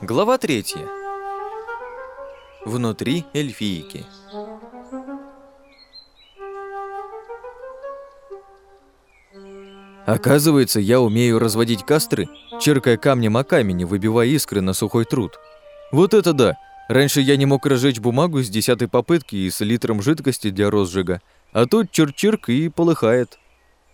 Глава третья. Внутри эльфийки. Оказывается, я умею разводить костры, черкая камнем о камень, выбивая искры на сухой труд. Вот это да! Раньше я не мог разжечь бумагу с десятой попытки и с литром жидкости для розжига, а тут чирк-чирк и полыхает.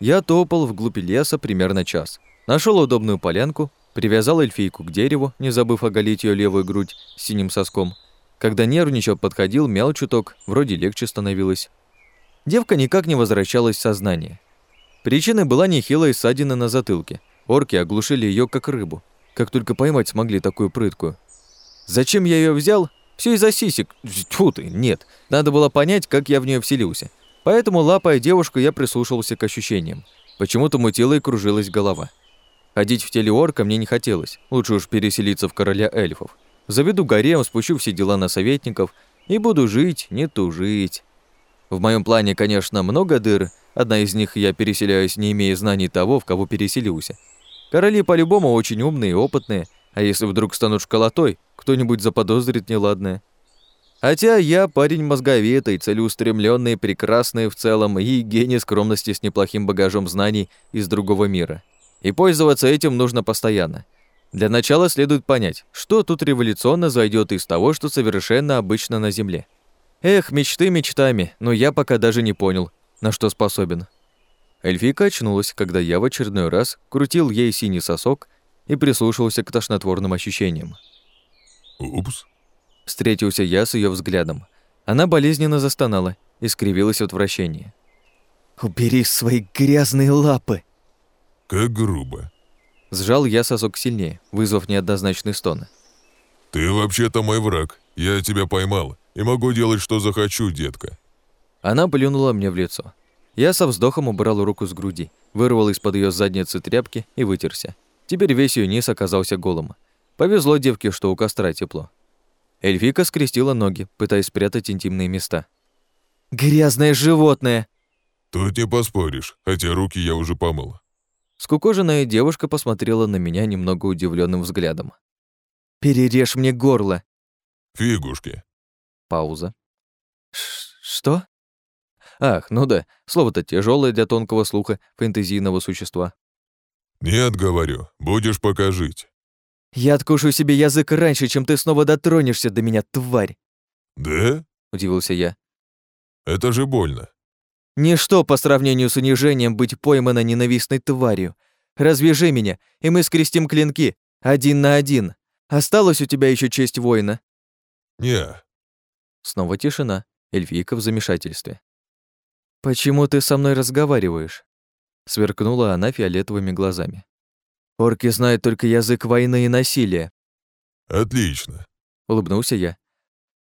Я топал вглубь леса примерно час. Нашел удобную полянку, привязал эльфийку к дереву, не забыв оголить ее левую грудь синим соском. Когда нервничал, подходил, мял чуток, вроде легче становилось. Девка никак не возвращалась в сознание. Причиной была нехилая ссадина на затылке. Орки оглушили ее как рыбу. Как только поймать смогли такую прыткую. Зачем я ее взял? Все из-за сисек. Тьфу ты, нет. Надо было понять, как я в нее вселился. Поэтому, лапая девушку, я прислушивался к ощущениям. Почему-то мутила и кружилась голова. Ходить в теле орка мне не хотелось. Лучше уж переселиться в короля эльфов. Заведу гарем, спущу все дела на советников и буду жить, не тужить. В моем плане, конечно, много дыр. Одна из них я переселяюсь, не имея знаний того, в кого переселился. Короли по-любому очень умные и опытные, а если вдруг станут школотой, кто-нибудь заподозрит неладное. Хотя я парень мозговитый, целеустремленный, прекрасный в целом и гений скромности с неплохим багажом знаний из другого мира. И пользоваться этим нужно постоянно. Для начала следует понять, что тут революционно зайдет из того, что совершенно обычно на Земле. Эх, мечты мечтами, но я пока даже не понял, на что способен. Эльфика очнулась, когда я в очередной раз крутил ей синий сосок и прислушивался к тошнотворным ощущениям. «Упс». Встретился я с ее взглядом. Она болезненно застонала и скривилась от вращения. «Убери свои грязные лапы!» «Как грубо». Сжал я сосок сильнее, вызвав неоднозначный стон. «Ты вообще-то мой враг. Я тебя поймал и могу делать, что захочу, детка». Она плюнула мне в лицо. Я со вздохом убрал руку с груди, вырвал из-под ее задницы тряпки и вытерся. Теперь весь ее низ оказался голым. Повезло девке, что у костра тепло. Эльфика скрестила ноги, пытаясь спрятать интимные места. «Грязное животное!» «Тут не поспоришь, хотя руки я уже помыл». Скукоженная девушка посмотрела на меня немного удивленным взглядом. «Перережь мне горло!» «Фигушки!» Пауза. «Что?» Ах, ну да, слово-то тяжелое для тонкого слуха фэнтезийного существа. «Нет, говорю, будешь пока жить». «Я откушу себе язык раньше, чем ты снова дотронешься до меня, тварь!» «Да?» – удивился я. «Это же больно». «Ничто по сравнению с унижением быть поймана ненавистной тварью. Развяжи меня, и мы скрестим клинки, один на один. Осталась у тебя еще честь воина?» «Не». Снова тишина, эльфийка в замешательстве. «Почему ты со мной разговариваешь?» Сверкнула она фиолетовыми глазами. «Орки знают только язык войны и насилия». «Отлично», — улыбнулся я.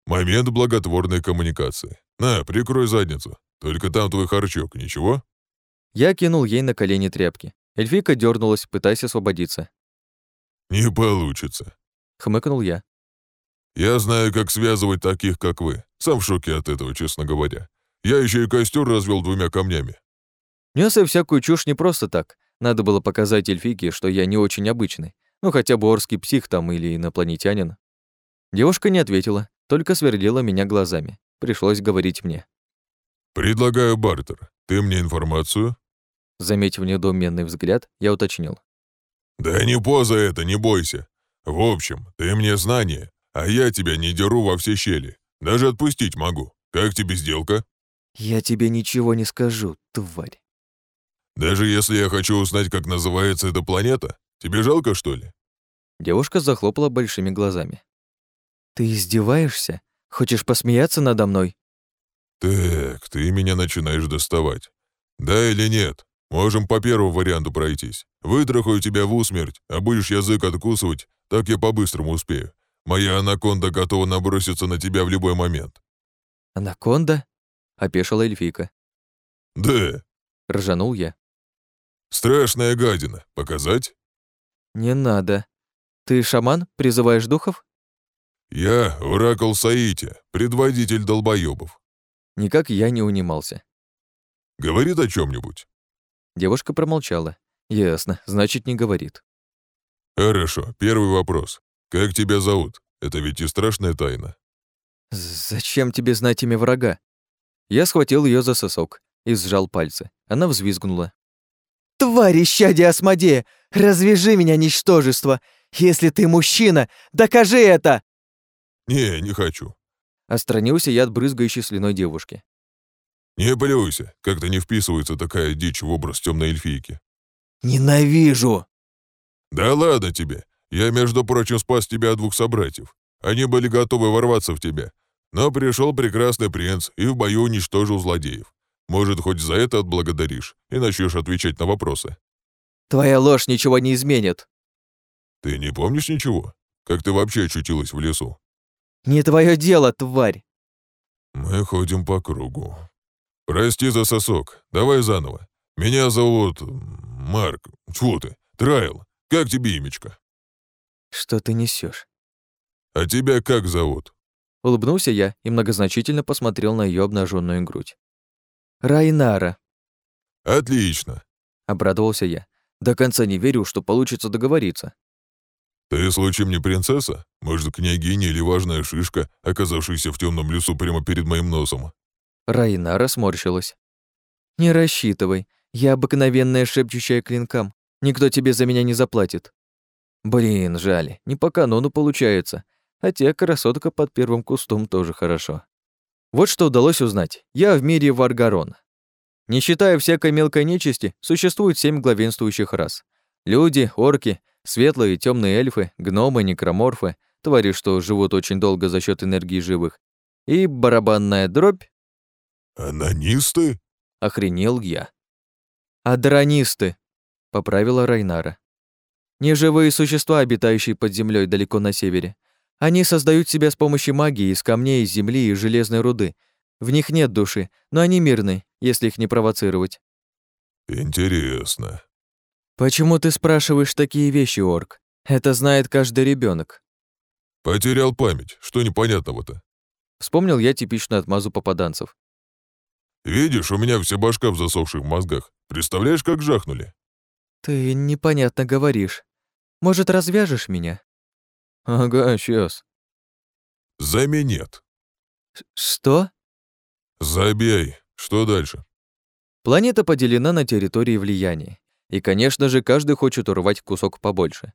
«Момент благотворной коммуникации. На, прикрой задницу. Только там твой харчок, ничего?» Я кинул ей на колени тряпки. Эльфийка дернулась, пытаясь освободиться. «Не получится», — хмыкнул я. «Я знаю, как связывать таких, как вы. Сам в шоке от этого, честно говоря. Я еще и костер развел двумя камнями». Нес я всякую чушь не просто так. Надо было показать эльфийке, что я не очень обычный. Ну, хотя бы орский псих там или инопланетянин. Девушка не ответила, только сверлила меня глазами. Пришлось говорить мне. «Предлагаю бартер. Ты мне информацию?» Заметив недоуменный взгляд, я уточнил. «Да не поза это, не бойся. В общем, ты мне знания, а я тебя не деру во все щели. Даже отпустить могу. Как тебе сделка?» «Я тебе ничего не скажу, тварь». «Даже если я хочу узнать, как называется эта планета, тебе жалко, что ли?» Девушка захлопала большими глазами. «Ты издеваешься? Хочешь посмеяться надо мной?» «Так, ты меня начинаешь доставать. Да или нет? Можем по первому варианту пройтись. Вытрахаю тебя в усмерть, а будешь язык откусывать, так я по-быстрому успею. Моя анаконда готова наброситься на тебя в любой момент». «Анаконда?» — опешила эльфийка. «Да», — ржанул я. «Страшная гадина. Показать?» «Не надо. Ты шаман? Призываешь духов?» «Я Оракул Саити, предводитель долбоёбов». Никак я не унимался. «Говорит о чем нибудь Девушка промолчала. «Ясно, значит, не говорит». Хорошо, первый вопрос. Как тебя зовут? Это ведь и страшная тайна. «Зачем тебе знать имя врага?» Я схватил ее за сосок и сжал пальцы. Она взвизгнула. «Тварь, исчадие Асмодея! Развяжи меня, ничтожество! Если ты мужчина, докажи это!» «Не, не хочу». Остранился я от брызгающей слюной девушки. «Не плюйся, как-то не вписывается такая дичь в образ темной эльфийки». «Ненавижу!» «Да ладно тебе. Я, между прочим, спас тебя от двух собратьев. Они были готовы ворваться в тебя. Но пришел прекрасный принц и в бою уничтожил злодеев. Может, хоть за это отблагодаришь и начнешь отвечать на вопросы. Твоя ложь ничего не изменит. Ты не помнишь ничего? Как ты вообще очутилась в лесу? Не твое дело, тварь. Мы ходим по кругу. Прости за сосок. Давай заново. Меня зовут Марк. Чего ты? Трайл. Как тебе имечко? Что ты несешь? А тебя как зовут? Улыбнулся я и многозначительно посмотрел на ее обнаженную грудь. Райнара. Отлично. Обрадовался я. До конца не верил, что получится договориться. Ты случаем не принцесса? Может, княгиня или важная шишка, оказавшаяся в темном лесу прямо перед моим носом? Райнара сморщилась. Не рассчитывай. Я обыкновенная шепчущая клинкам. Никто тебе за меня не заплатит. Блин, жаль. Не по канону получается. Хотя красотка под первым кустом тоже хорошо. Вот что удалось узнать. Я в мире Варгарон. Не считая всякой мелкой нечисти, существует семь главенствующих рас. Люди, орки, светлые и темные эльфы, гномы, некроморфы, твари, что живут очень долго за счет энергии живых, и барабанная дробь. «Анонисты?» — охренел я. «Адронисты», — поправила Райнара. «Неживые существа, обитающие под землей далеко на севере. Они создают себя с помощью магии из камней, земли и железной руды. В них нет души, но они мирны, если их не провоцировать. Интересно. Почему ты спрашиваешь такие вещи, Орк? Это знает каждый ребенок. Потерял память. Что непонятного-то? Вспомнил я типичную отмазу попаданцев. Видишь, у меня вся башка в засохших мозгах. Представляешь, как жахнули? Ты непонятно говоришь. Может, развяжешь меня? Ага, сейчас. Заменет. Что? Забей. Что дальше? Планета поделена на территории влияния. И, конечно же, каждый хочет урвать кусок побольше.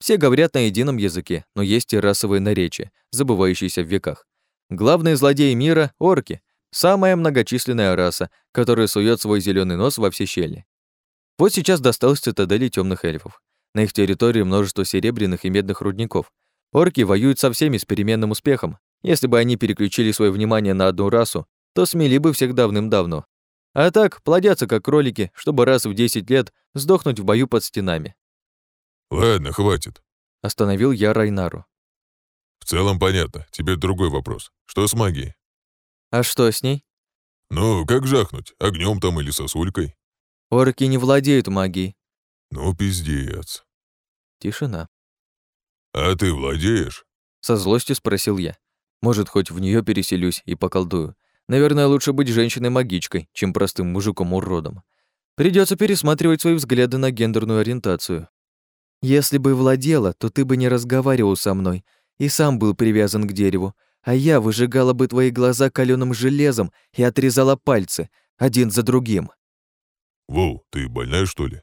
Все говорят на едином языке, но есть и расовые наречия, забывающиеся в веках. Главные злодеи мира — орки, самая многочисленная раса, которая сует свой зеленый нос во все щели. Вот сейчас досталось цитадели темных эльфов. На их территории множество серебряных и медных рудников. Орки воюют со всеми с переменным успехом. Если бы они переключили свое внимание на одну расу, то смели бы всех давным-давно. А так, плодятся как кролики, чтобы раз в 10 лет сдохнуть в бою под стенами. Ладно, хватит. Остановил я Райнару. В целом понятно. Теперь другой вопрос. Что с магией? А что с ней? Ну, как жахнуть? Огнем там или сосулькой? Орки не владеют магией. Ну, пиздец. Тишина. А ты владеешь? Со злостью спросил я. Может, хоть в нее переселюсь и поколдую. Наверное, лучше быть женщиной-магичкой, чем простым мужиком-уродом. Придется пересматривать свои взгляды на гендерную ориентацию. Если бы владела, то ты бы не разговаривал со мной и сам был привязан к дереву, а я выжигала бы твои глаза каленым железом и отрезала пальцы, один за другим. Воу, ты больная, что ли?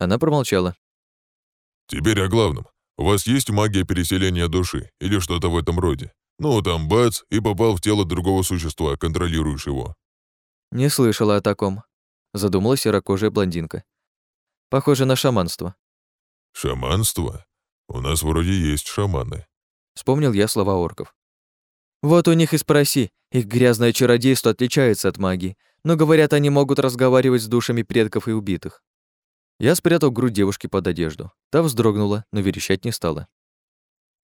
Она промолчала. Теперь о главном. У вас есть магия переселения души или что-то в этом роде? Ну, там бац, и попал в тело другого существа, контролируешь его. Не слышала о таком. Задумалась серокожая блондинка. Похоже на шаманство. Шаманство? У нас вроде есть шаманы. Вспомнил я слова орков. Вот у них и спроси. Их грязное чародейство отличается от магии, но говорят, они могут разговаривать с душами предков и убитых. Я спрятал грудь девушки под одежду. Та вздрогнула, но верещать не стала.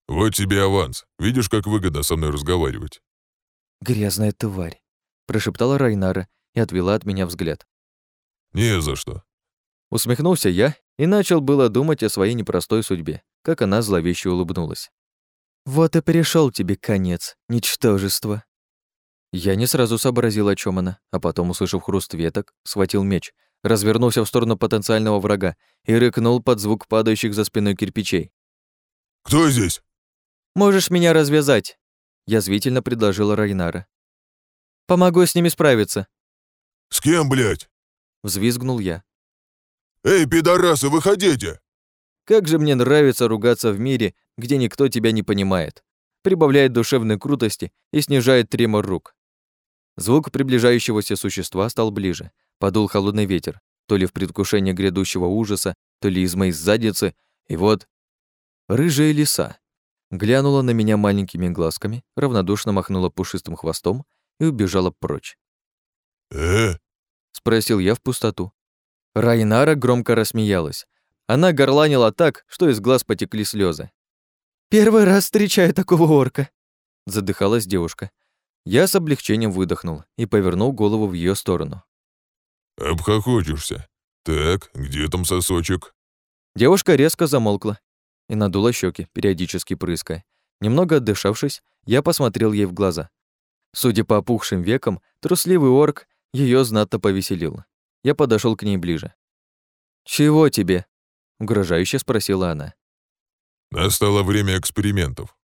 «Вот тебе аванс. Видишь, как выгодно со мной разговаривать?» «Грязная тварь», — прошептала Райнара и отвела от меня взгляд. «Не за что». Усмехнулся я и начал было думать о своей непростой судьбе, как она зловеще улыбнулась. «Вот и пришел тебе конец, ничтожество». Я не сразу сообразил, о чем она, а потом, услышав хруст веток, схватил меч, развернулся в сторону потенциального врага и рыкнул под звук падающих за спиной кирпичей. «Кто здесь?» «Можешь меня развязать», — язвительно предложила Райнара. «Помогу с ними справиться», «С кем, блядь?» — взвизгнул я. «Эй, пидорасы, выходите!» Как же мне нравится ругаться в мире, где никто тебя не понимает. Прибавляет душевной крутости и снижает тремор рук. Звук приближающегося существа стал ближе. Подул холодный ветер, то ли в предвкушении грядущего ужаса, то ли из моей задницы, и вот... Рыжая лиса. Глянула на меня маленькими глазками, равнодушно махнула пушистым хвостом и убежала прочь. «Э?» — спросил я в пустоту. Райнара громко рассмеялась. Она горланила так, что из глаз потекли слезы. «Первый раз встречаю такого орка», — задыхалась девушка. Я с облегчением выдохнул и повернул голову в ее сторону. «Обхохочешься. Так, где там сосочек?» Девушка резко замолкла и надула щеки, периодически прыская. Немного отдышавшись, я посмотрел ей в глаза. Судя по опухшим векам, трусливый орк ее знатно повеселил. Я подошел к ней ближе. «Чего тебе?» — угрожающе спросила она. «Настало время экспериментов».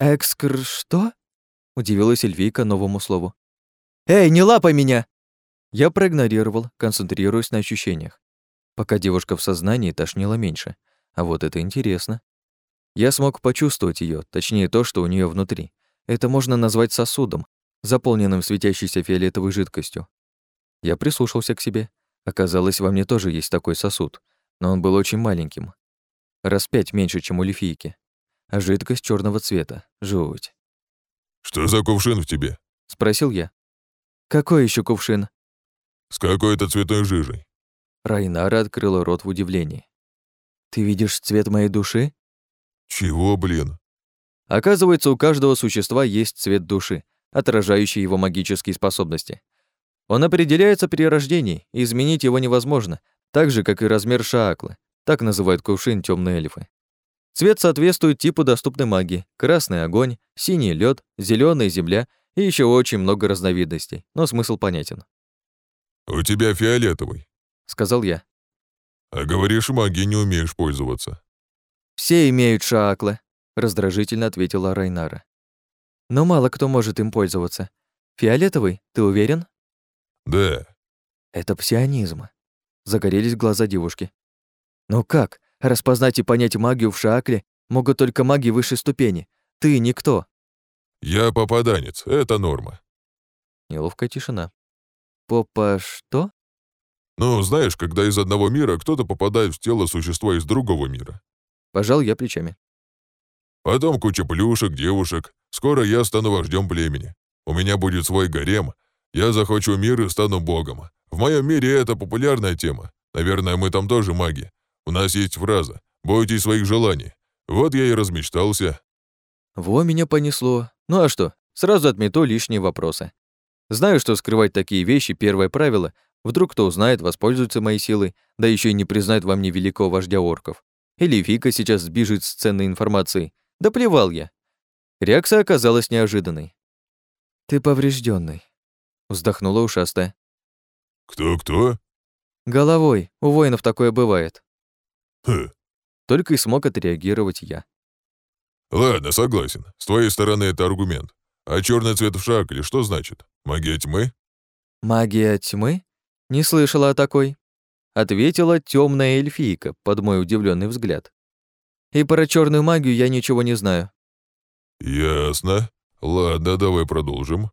«Экскр... что?» — удивилась Эльвийка новому слову. «Эй, не лапай меня!» Я проигнорировал, концентрируясь на ощущениях. Пока девушка в сознании, тошнило меньше. А вот это интересно. Я смог почувствовать ее, точнее то, что у нее внутри. Это можно назвать сосудом, заполненным светящейся фиолетовой жидкостью. Я прислушался к себе. Оказалось, во мне тоже есть такой сосуд, но он был очень маленьким. Раз пять меньше, чем у лифийки. А жидкость черного цвета. Жуть. «Что за кувшин в тебе?» — спросил я. «Какой еще кувшин?» «С какой-то цветной жижей». Райнара открыла рот в удивлении. «Ты видишь цвет моей души?» «Чего, блин?» Оказывается, у каждого существа есть цвет души, отражающий его магические способности. Он определяется при рождении, и изменить его невозможно, так же, как и размер шааклы, так называют кувшин темные эльфы. Цвет соответствует типу доступной магии. Красный — огонь, синий — лед, зеленый земля и еще очень много разновидностей, но смысл понятен. «У тебя фиолетовый», — сказал я. «А говоришь, магией не умеешь пользоваться». «Все имеют шааклы», — раздражительно ответила Райнара. «Но мало кто может им пользоваться. Фиолетовый, ты уверен?» «Да». «Это псионизм». Загорелись глаза девушки. «Но как? Распознать и понять магию в Шаакле могут только маги высшей ступени. Ты никто». «Я попаданец, это норма». Неловкая тишина. «Попа что?» «Ну, знаешь, когда из одного мира кто-то попадает в тело существа из другого мира». Пожал я плечами. Потом куча плюшек, девушек. Скоро я стану вождем племени. У меня будет свой гарем, я захочу мир и стану богом. В моем мире это популярная тема. Наверное, мы там тоже маги. У нас есть фраза «Бойтесь своих желаний». Вот я и размечтался. Во меня понесло. Ну а что, сразу отмету лишние вопросы. Знаю, что скрывать такие вещи — первое правило. Вдруг кто узнает, воспользуется моей силой, да еще и не признает во мне великого вождя орков. Или Фика сейчас сбежит с ценной информацией. Да плевал я. Реакция оказалась неожиданной. «Ты поврежденный, Вздохнула ушастая. «Кто-кто?» «Головой. У воинов такое бывает». «Хм». Только и смог отреагировать я. «Ладно, согласен. С твоей стороны это аргумент. А черный цвет в шакле что значит? Магия тьмы?» «Магия тьмы? Не слышала о такой», — ответила темная эльфийка под мой удивленный взгляд. «И про черную магию я ничего не знаю». «Ясно. Ладно, давай продолжим.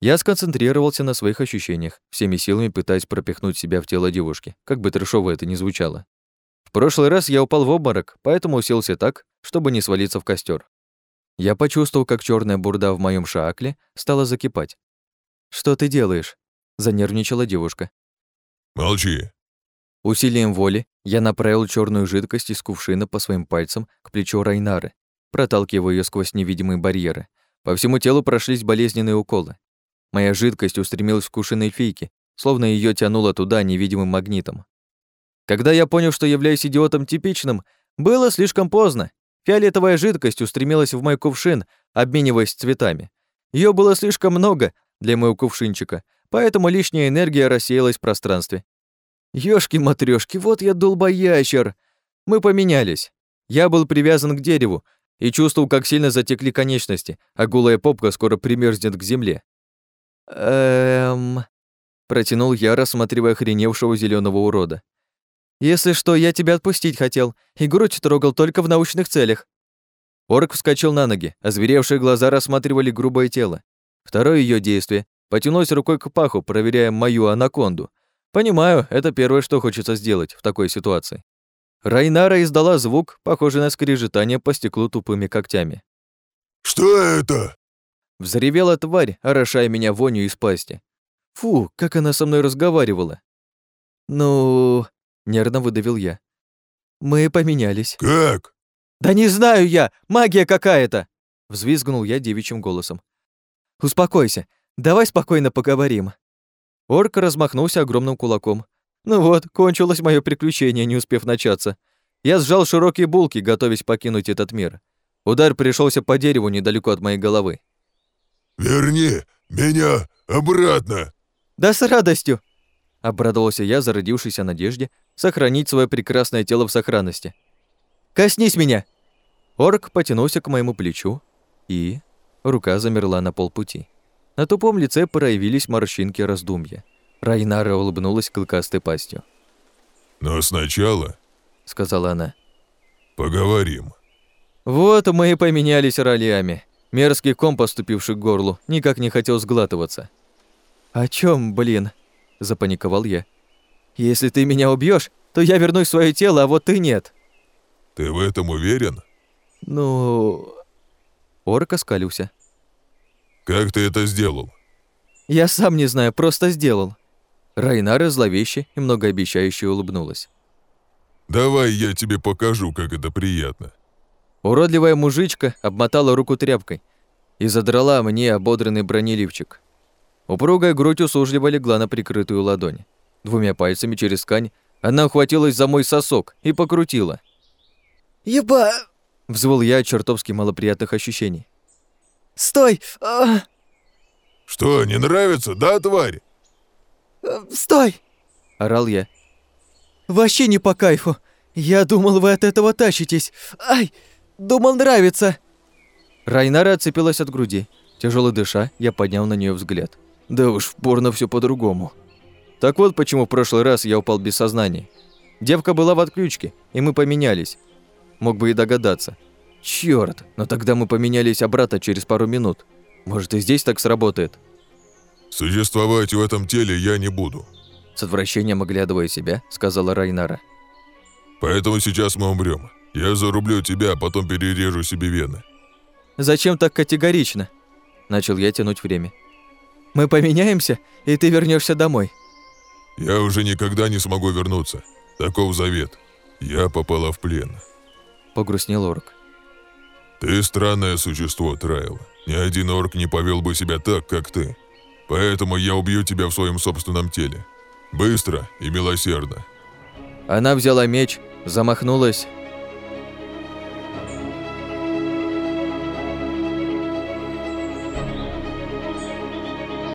Я сконцентрировался на своих ощущениях, всеми силами пытаясь пропихнуть себя в тело девушки, как бы трешово это ни звучало. В прошлый раз я упал в обморок, поэтому уселся так, чтобы не свалиться в костер. Я почувствовал, как черная бурда в моем шаакле стала закипать. «Что ты делаешь?» — занервничала девушка. «Молчи». Усилием воли я направил черную жидкость из кувшина по своим пальцам к плечу Райнары, проталкивая ее сквозь невидимые барьеры. По всему телу прошлись болезненные уколы. Моя жидкость устремилась в кушиной фейки, словно ее тянуло туда невидимым магнитом. Когда я понял, что являюсь идиотом типичным, было слишком поздно. Фиолетовая жидкость устремилась в мой кувшин, обмениваясь цветами. Ее было слишком много для моего кувшинчика, поэтому лишняя энергия рассеялась в пространстве. Ёшки-матрёшки, вот я долбоящер. Мы поменялись. Я был привязан к дереву и чувствовал, как сильно затекли конечности, а голая попка скоро примерзнет к земле. Эм... Протянул я, рассматривая охреневшего зеленого урода. «Если что, я тебя отпустить хотел, и грудь трогал только в научных целях». Орк вскочил на ноги, а зверевшие глаза рассматривали грубое тело. Второе ее действие — потянулось рукой к паху, проверяя мою анаконду. Понимаю, это первое, что хочется сделать в такой ситуации. Райнара издала звук, похожий на скрежетание по стеклу тупыми когтями. «Что это?» Взревела тварь, орошая меня вонью из пасти. Фу, как она со мной разговаривала. Ну, нервно выдавил я. Мы поменялись. Как? Да не знаю я, магия какая-то, взвизгнул я девичьим голосом. Успокойся, давай спокойно поговорим. Орк размахнулся огромным кулаком. Ну вот, кончилось мое приключение, не успев начаться. Я сжал широкие булки, готовясь покинуть этот мир. Удар пришелся по дереву недалеко от моей головы. «Верни меня обратно!» «Да с радостью!» Обрадовался я зародившейся надежде сохранить свое прекрасное тело в сохранности. «Коснись меня!» Орк потянулся к моему плечу, и... Рука замерла на полпути. На тупом лице проявились морщинки раздумья. Райнара улыбнулась клыкастой пастью. «Но сначала...» — сказала она. «Поговорим». Вот мы и поменялись ролями. Мерзкий ком, поступивший к горлу, никак не хотел сглатываться. «О чем, блин?» – запаниковал я. «Если ты меня убьешь, то я вернусь в свое тело, а вот ты нет». «Ты в этом уверен?» «Ну...» Орк оскалился. «Как ты это сделал?» «Я сам не знаю, просто сделал». Райнара зловеще и многообещающе улыбнулась. «Давай я тебе покажу, как это приятно». Уродливая мужичка обмотала руку тряпкой и задрала мне ободренный бронеливчик. Упругая грудь услужливо легла на прикрытую ладонь. Двумя пальцами через ткань она ухватилась за мой сосок и покрутила. «Еба!» — взвыл я от чертовски малоприятных ощущений. «Стой! А... «Что, не нравится, да, тварь?» а, «Стой!» — орал я. «Вообще не по кайфу. Я думал, вы от этого тащитесь. Ай! Думал, нравится!» Райнара отцепилась от груди. Тяжело дыша, я поднял на нее взгляд. Да уж, в порно все по-другому. Так вот, почему в прошлый раз я упал без сознания. Девка была в отключке, и мы поменялись. Мог бы и догадаться. Чёрт, но тогда мы поменялись обратно через пару минут. Может, и здесь так сработает? Существовать в этом теле я не буду. С отвращением оглядывая себя, сказала Райнара. Поэтому сейчас мы умрем. Я зарублю тебя, а потом перережу себе вены. Зачем так категорично? Начал я тянуть время. Мы поменяемся, и ты вернешься домой. Я уже никогда не смогу вернуться. Таков завет. Я попала в плен. Погрустнел орк. Ты странное существо, Трайл. Ни один орк не повел бы себя так, как ты. Поэтому я убью тебя в своем собственном теле. Быстро и милосердно. Она взяла меч, замахнулась